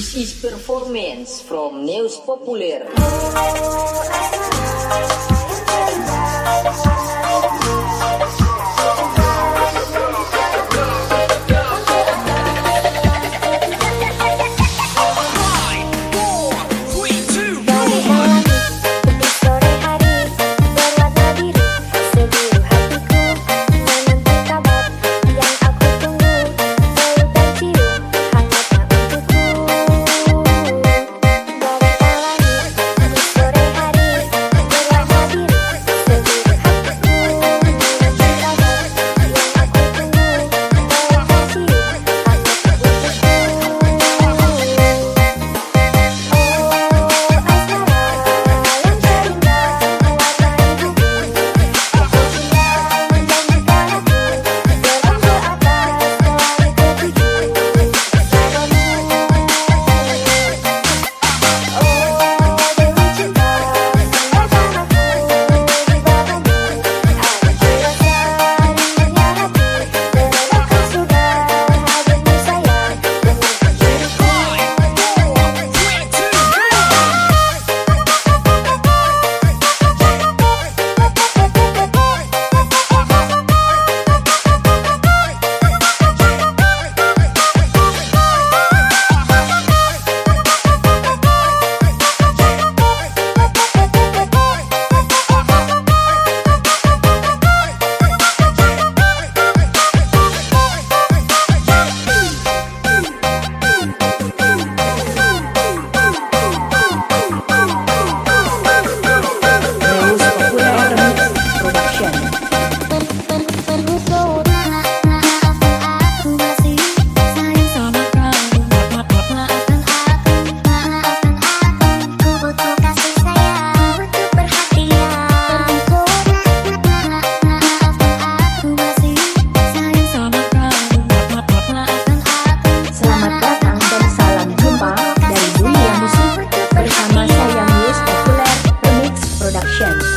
This is performance from News Populer. Oh, Productions.